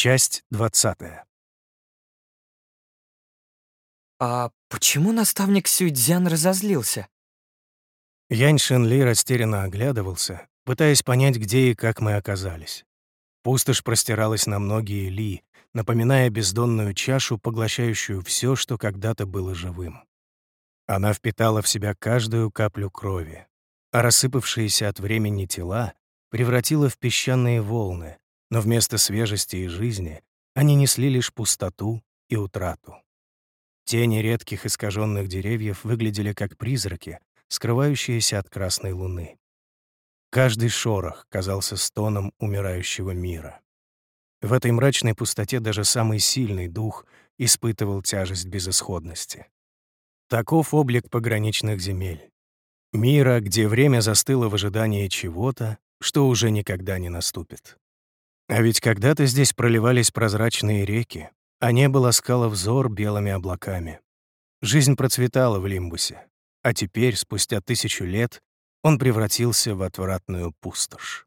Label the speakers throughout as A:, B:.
A: Часть 20.
B: А почему наставник Сюйцзян разозлился?
A: Янь Шенли растерянно оглядывался, пытаясь понять, где и как мы оказались. Пустошь простиралась на многие ли, напоминая бездонную чашу, поглощающую все, что когда-то было живым. Она впитала в себя каждую каплю крови, а рассыпавшиеся от времени тела превратила в песчаные волны, но вместо свежести и жизни они несли лишь пустоту и утрату. Тени редких искаженных деревьев выглядели как призраки, скрывающиеся от красной луны. Каждый шорох казался стоном умирающего мира. В этой мрачной пустоте даже самый сильный дух испытывал тяжесть безысходности. Таков облик пограничных земель. Мира, где время застыло в ожидании чего-то, что уже никогда не наступит. А ведь когда-то здесь проливались прозрачные реки, а небо ласкало взор белыми облаками. Жизнь процветала в Лимбусе, а теперь, спустя тысячу лет, он превратился в отвратную пустошь.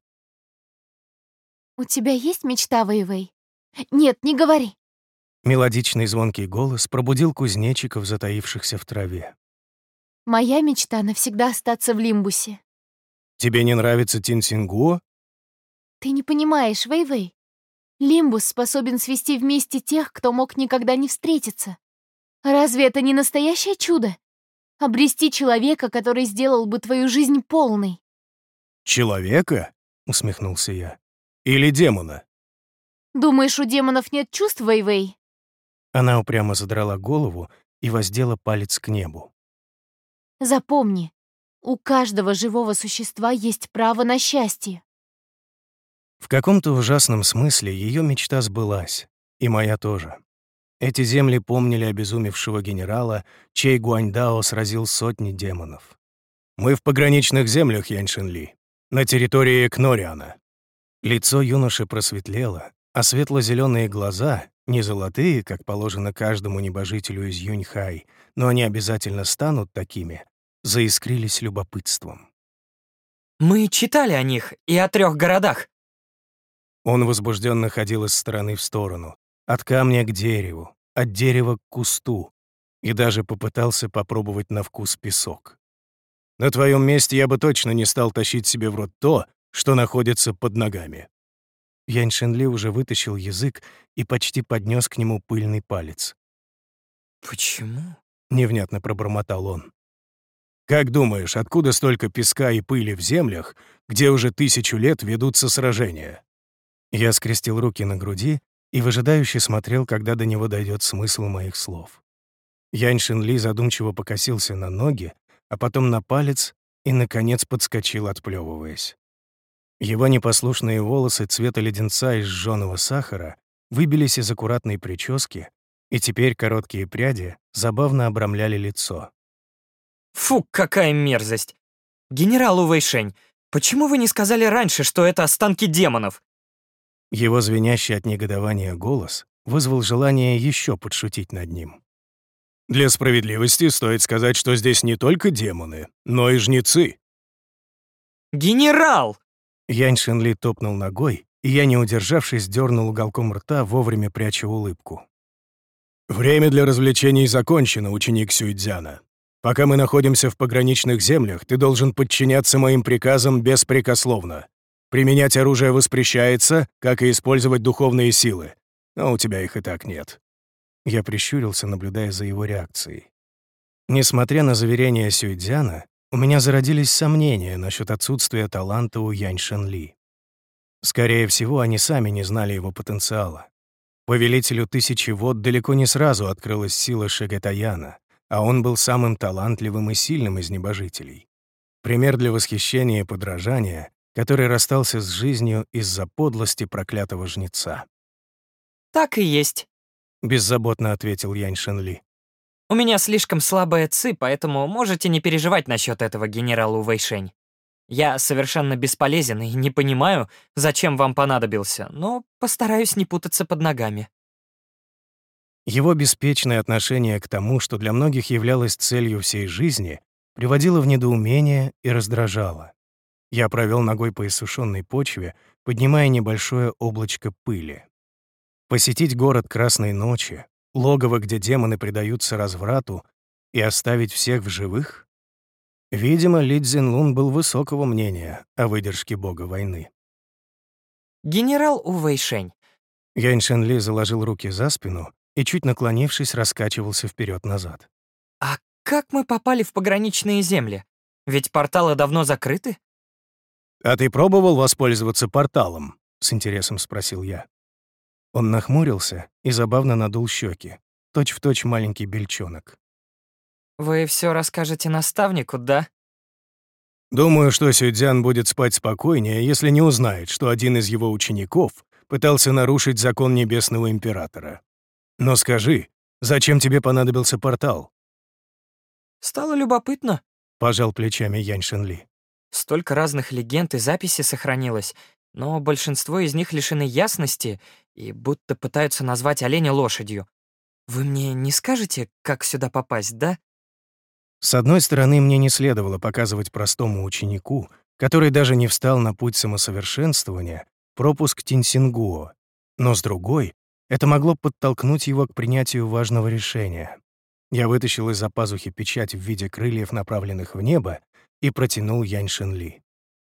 C: «У тебя есть мечта, Вэйвэй? Нет, не говори!»
A: Мелодичный звонкий голос пробудил кузнечиков, затаившихся в траве.
C: «Моя мечта — навсегда остаться в Лимбусе».
A: «Тебе не нравится Тинсингуо?»
C: Ты не понимаешь, Вэй-Вэй. Лимбус способен свести вместе тех, кто мог никогда не встретиться. Разве это не настоящее чудо? Обрести человека, который сделал бы твою жизнь полной.
A: «Человека?» — усмехнулся я. «Или демона?»
C: Думаешь, у демонов нет чувств, Вэй-Вэй?
A: Она упрямо задрала голову и воздела палец к небу.
C: Запомни, у каждого живого существа есть право на счастье.
A: В каком-то ужасном смысле ее мечта сбылась, и моя тоже. Эти земли помнили обезумевшего генерала, чей Гуаньдао сразил сотни демонов. Мы в пограничных землях, Яньшинли, на территории Кнориана. Лицо юноши просветлело, а светло-зеленые глаза, не золотые, как положено каждому небожителю из Юньхай, но они обязательно станут такими, заискрились любопытством.
B: Мы читали о них и о трех городах.
A: Он возбужденно ходил из стороны в сторону, от камня к дереву, от дерева к кусту, и даже попытался попробовать на вкус песок. На твоем месте я бы точно не стал тащить себе в рот то, что находится под ногами. Янь Шенли уже вытащил язык и почти поднес к нему пыльный палец.
B: Почему?
A: Невнятно пробормотал он. Как думаешь, откуда столько песка и пыли в землях, где уже тысячу лет ведутся сражения? Я скрестил руки на груди и выжидающе смотрел, когда до него дойдет смысл моих слов. Янь Ли задумчиво покосился на ноги, а потом на палец и, наконец, подскочил, отплевываясь. Его непослушные волосы цвета леденца из жженого сахара выбились из аккуратной прически, и теперь короткие пряди забавно обрамляли лицо.
B: Фу, какая мерзость! Генерал Увэйшень, почему вы не сказали раньше, что это останки демонов?
A: Его звенящий от негодования голос вызвал желание еще подшутить над ним. «Для справедливости стоит сказать, что здесь не только демоны, но и жнецы».
B: «Генерал!»
A: Янь Шенли топнул ногой, и я, не удержавшись, дернул уголком рта, вовремя пряча улыбку. «Время для развлечений закончено, ученик Сюйцзяна. Пока мы находимся в пограничных землях, ты должен подчиняться моим приказам беспрекословно. Применять оружие воспрещается, как и использовать духовные силы. Но у тебя их и так нет». Я прищурился, наблюдая за его реакцией. Несмотря на заверения Сюйдзяна, у меня зародились сомнения насчет отсутствия таланта у Янь Шенли. Скорее всего, они сами не знали его потенциала. Повелителю Тысячи Вод далеко не сразу открылась сила Шегетаяна, а он был самым талантливым и сильным из небожителей. Пример для восхищения и подражания, который расстался с жизнью из-за подлости проклятого жнеца.
B: «Так и есть», —
A: беззаботно ответил Янь Шенли.
B: «У меня слишком слабая ци, поэтому можете не переживать насчет этого генералу Вэйшень. Я совершенно бесполезен и не понимаю, зачем вам понадобился, но постараюсь не путаться под ногами».
A: Его беспечное отношение к тому, что для многих являлось целью всей жизни, приводило в недоумение и раздражало. Я провел ногой по иссушенной почве, поднимая небольшое облачко пыли. Посетить город Красной Ночи, логово, где демоны предаются разврату, и оставить всех в живых? Видимо, Ли Цзинлун был высокого мнения о выдержке бога войны.
B: «Генерал Увэйшень».
A: Янь Шенли заложил руки за спину и, чуть наклонившись, раскачивался вперед назад
B: «А как мы попали в пограничные земли? Ведь порталы давно закрыты?»
A: «А ты пробовал воспользоваться порталом?» — с интересом спросил я. Он нахмурился и забавно надул щеки, точь-в-точь маленький бельчонок.
B: «Вы все расскажете наставнику, да?»
A: «Думаю, что Сюдзян будет спать спокойнее, если не узнает, что один из его учеников пытался нарушить закон Небесного Императора. Но скажи, зачем тебе понадобился портал?»
B: «Стало любопытно», —
A: пожал плечами Янь Шенли.
B: «Столько разных легенд и записей сохранилось, но большинство из них лишены ясности и будто пытаются назвать оленя лошадью. Вы мне не скажете, как сюда попасть, да?
A: С одной стороны, мне не следовало показывать простому ученику, который даже не встал на путь самосовершенствования, пропуск Тинсингуо, но с другой, это могло подтолкнуть его к принятию важного решения. Я вытащил из-за пазухи печать в виде крыльев, направленных в небо, и протянул Янь Шенли.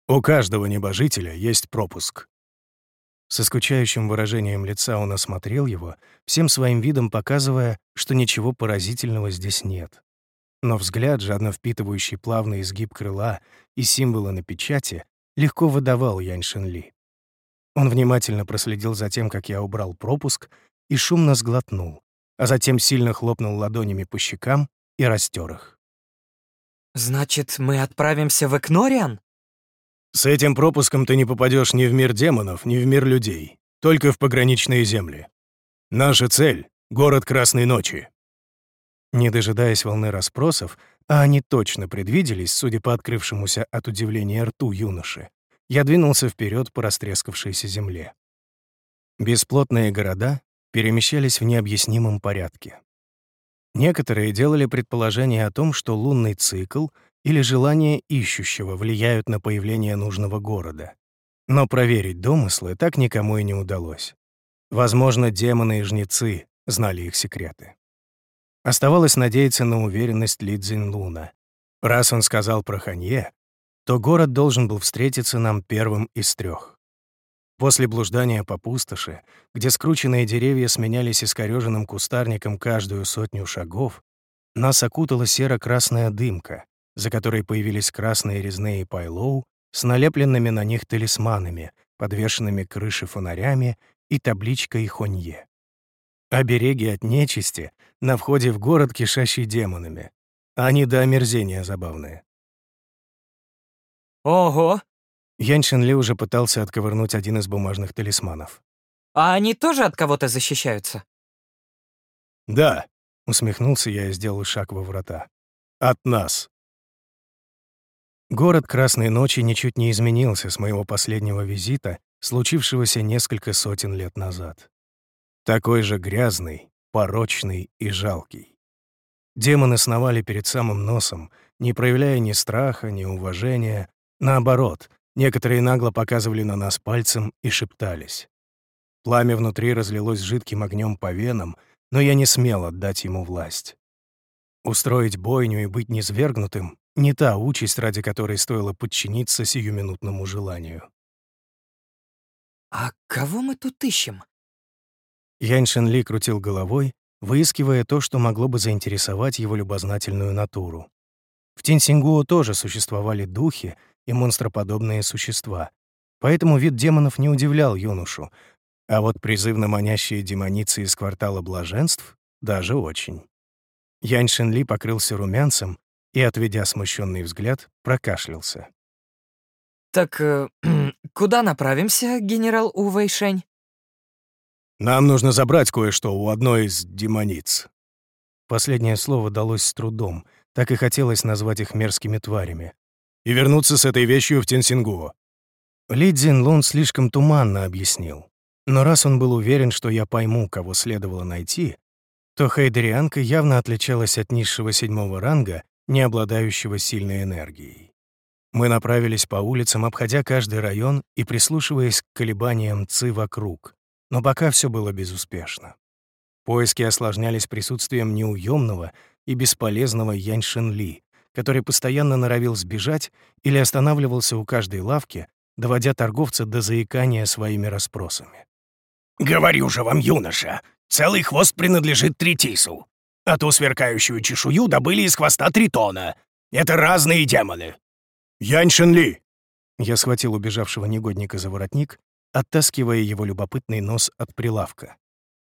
A: У каждого небожителя есть пропуск. Со скучающим выражением лица он осмотрел его, всем своим видом показывая, что ничего поразительного здесь нет. Но взгляд, жадно впитывающий плавный изгиб крыла и символы на печати, легко выдавал Янь Шенли. Он внимательно проследил за тем, как я убрал пропуск, и шумно сглотнул, а затем сильно хлопнул ладонями по щекам и растер их.
B: «Значит, мы отправимся в Экнориан?»
A: С этим пропуском ты не попадешь ни в мир демонов, ни в мир людей, только в пограничные земли. Наша цель — город Красной Ночи». Не дожидаясь волны расспросов, а они точно предвиделись, судя по открывшемуся от удивления рту юноши, я двинулся вперед по растрескавшейся земле. Бесплотные города перемещались в необъяснимом порядке. Некоторые делали предположение о том, что лунный цикл — или желания ищущего влияют на появление нужного города. Но проверить домыслы так никому и не удалось. Возможно, демоны и жнецы знали их секреты. Оставалось надеяться на уверенность Ли Цзиньлуна. Раз он сказал про Ханье, то город должен был встретиться нам первым из трех. После блуждания по пустоши, где скрученные деревья сменялись искорёженным кустарником каждую сотню шагов, нас окутала серо-красная дымка, за которой появились красные резные пайлоу с налепленными на них талисманами, подвешенными к крыше фонарями и табличкой «Хонье». Обереги от нечисти на входе в город, кишащий демонами. Они до омерзения забавные.
B: Ого!
A: Яньшин Ли уже пытался отковырнуть один из бумажных талисманов.
B: А они тоже от кого-то защищаются?
A: «Да», — усмехнулся я и сделал шаг во врата. «От нас». Город Красной Ночи ничуть не изменился с моего последнего визита, случившегося несколько сотен лет назад. Такой же грязный, порочный и жалкий. Демоны сновали перед самым носом, не проявляя ни страха, ни уважения. Наоборот, некоторые нагло показывали на нас пальцем и шептались. Пламя внутри разлилось жидким огнем по венам, но я не смел отдать ему власть. Устроить бойню и быть низвергнутым не та участь, ради которой стоило подчиниться сиюминутному желанию.
B: «А кого мы тут ищем?»
A: Янь Шенли крутил головой, выискивая то, что могло бы заинтересовать его любознательную натуру. В Тинсингуо тоже существовали духи и монстроподобные существа, поэтому вид демонов не удивлял юношу, а вот призывно манящие демоницы из квартала блаженств — даже очень. Янь Шенли покрылся румянцем, и, отведя смущенный взгляд, прокашлялся.
B: «Так э, куда направимся, генерал Увэйшень?»
A: «Нам нужно забрать кое-что у одной из демониц». Последнее слово далось с трудом, так и хотелось назвать их мерзкими тварями. «И вернуться с этой вещью в Тенсингуо». Ли Цзин Лун слишком туманно объяснил. Но раз он был уверен, что я пойму, кого следовало найти, то Хайдерианка явно отличалась от низшего седьмого ранга не обладающего сильной энергией. Мы направились по улицам, обходя каждый район и прислушиваясь к колебаниям ЦИ вокруг, но пока все было безуспешно. Поиски осложнялись присутствием неуемного и бесполезного Янь Ли, который постоянно норовил сбежать или останавливался у каждой лавки, доводя торговца до заикания своими расспросами.
D: «Говорю же вам, юноша, целый хвост принадлежит Третису, а ту сверкающую чешую добыли из хвоста Тритона. Это разные демоны».
A: «Янь Ли!» Я схватил убежавшего негодника за воротник, оттаскивая его любопытный нос от прилавка.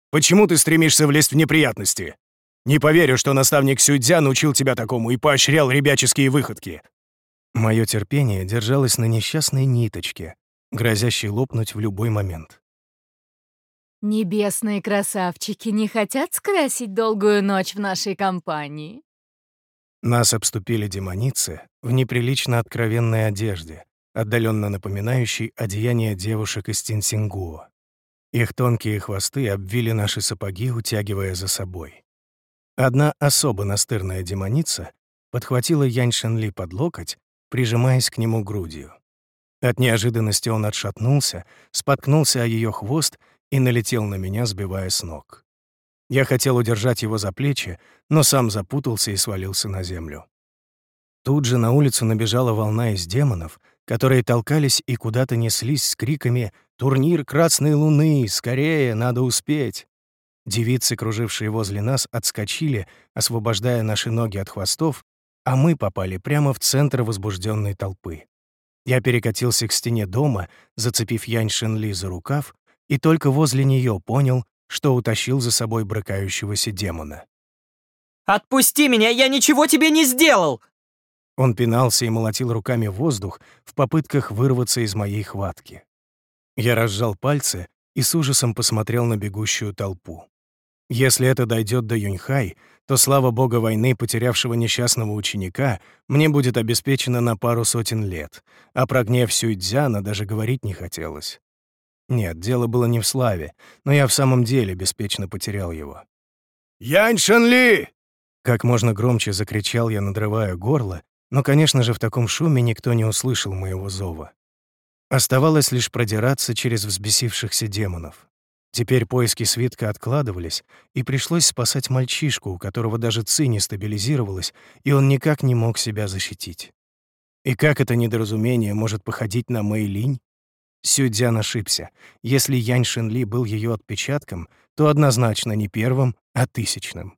A: «Почему ты стремишься влезть в неприятности? Не поверю, что наставник Сюдзя научил тебя такому и поощрял ребяческие выходки». Мое терпение держалось на несчастной ниточке, грозящей лопнуть в любой момент.
C: «Небесные красавчики не хотят скрасить долгую ночь в нашей компании?»
A: Нас обступили демоницы в неприлично откровенной одежде, отдаленно напоминающей одеяние девушек из Тинсингуо. Их тонкие хвосты обвили наши сапоги, утягивая за собой. Одна особо настырная демоница подхватила Янь Шенли под локоть, прижимаясь к нему грудью. От неожиданности он отшатнулся, споткнулся о ее хвост и налетел на меня, сбивая с ног. Я хотел удержать его за плечи, но сам запутался и свалился на землю. Тут же на улицу набежала волна из демонов, которые толкались и куда-то неслись с криками «Турнир Красной Луны! Скорее! Надо успеть!» Девицы, кружившие возле нас, отскочили, освобождая наши ноги от хвостов, а мы попали прямо в центр возбужденной толпы. Я перекатился к стене дома, зацепив Янь Шенли за рукав, и только возле нее понял, что утащил за собой брыкающегося демона.
B: «Отпусти меня, я ничего тебе не сделал!»
A: Он пинался и молотил руками воздух в попытках вырваться из моей хватки. Я разжал пальцы и с ужасом посмотрел на бегущую толпу. Если это дойдет до Юньхай, то слава бога войны, потерявшего несчастного ученика, мне будет обеспечена на пару сотен лет, а про гнев Сюйцзяна даже говорить не хотелось. Нет, дело было не в славе, но я в самом деле беспечно потерял его.
D: «Янь Шанли!»
A: Как можно громче закричал я, надрывая горло, но, конечно же, в таком шуме никто не услышал моего зова. Оставалось лишь продираться через взбесившихся демонов. Теперь поиски свитка откладывались, и пришлось спасать мальчишку, у которого даже ци не стабилизировалась, и он никак не мог себя защитить. И как это недоразумение может походить на Мэйлинь? Сюдзян ошибся. Если Янь Шинли был ее отпечатком, то однозначно не первым, а тысячным.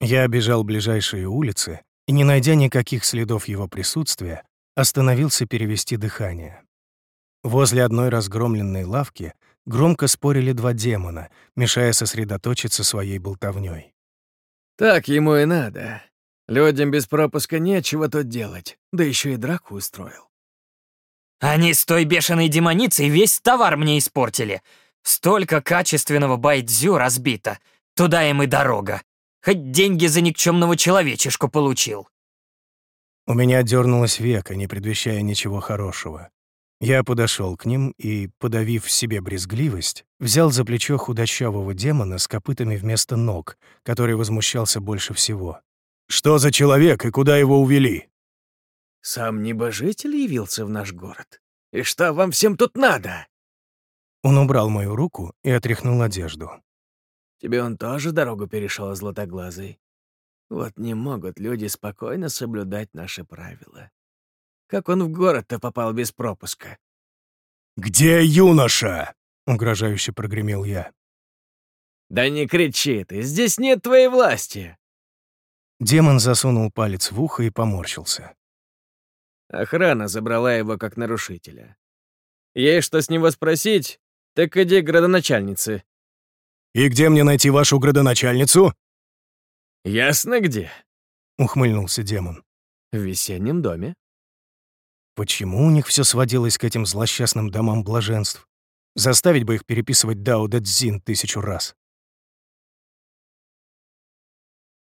A: Я обежал ближайшие улицы и, не найдя никаких следов его присутствия, остановился перевести дыхание. Возле одной разгромленной лавки громко спорили два демона, мешая сосредоточиться своей болтовнёй.
E: «Так ему и надо. Людям без пропуска нечего тут делать, да еще и драку устроил».
B: «Они с той бешеной демоницей весь товар мне испортили. Столько качественного байдзю разбито. Туда им и дорога. Хоть деньги за никчемного человечешку получил».
A: У меня дернулось веко, не предвещая ничего хорошего. Я подошел к ним и, подавив в себе брезгливость, взял за плечо худощавого демона с копытами вместо ног, который возмущался больше всего. «Что за человек и куда его увели?»
E: «Сам небожитель явился в наш город. И что вам всем тут надо?»
A: Он убрал мою руку и отряхнул одежду.
E: «Тебе он тоже дорогу перешел, златоглазый? Вот не могут люди спокойно соблюдать наши правила. Как он в город-то попал без пропуска?
D: «Где юноша?»
A: — угрожающе прогремел я.
E: «Да не кричи ты, здесь нет твоей власти!»
A: Демон засунул палец в ухо и поморщился.
E: Охрана забрала его как нарушителя. Есть что с него спросить, так иди к градоначальнице.
D: «И где мне найти вашу градоначальницу?»
E: «Ясно где», —
A: ухмыльнулся демон.
E: «В весеннем доме».
A: Почему у них все сводилось к этим злосчастным домам блаженств? Заставить бы их переписывать Дао Дэцзин тысячу раз.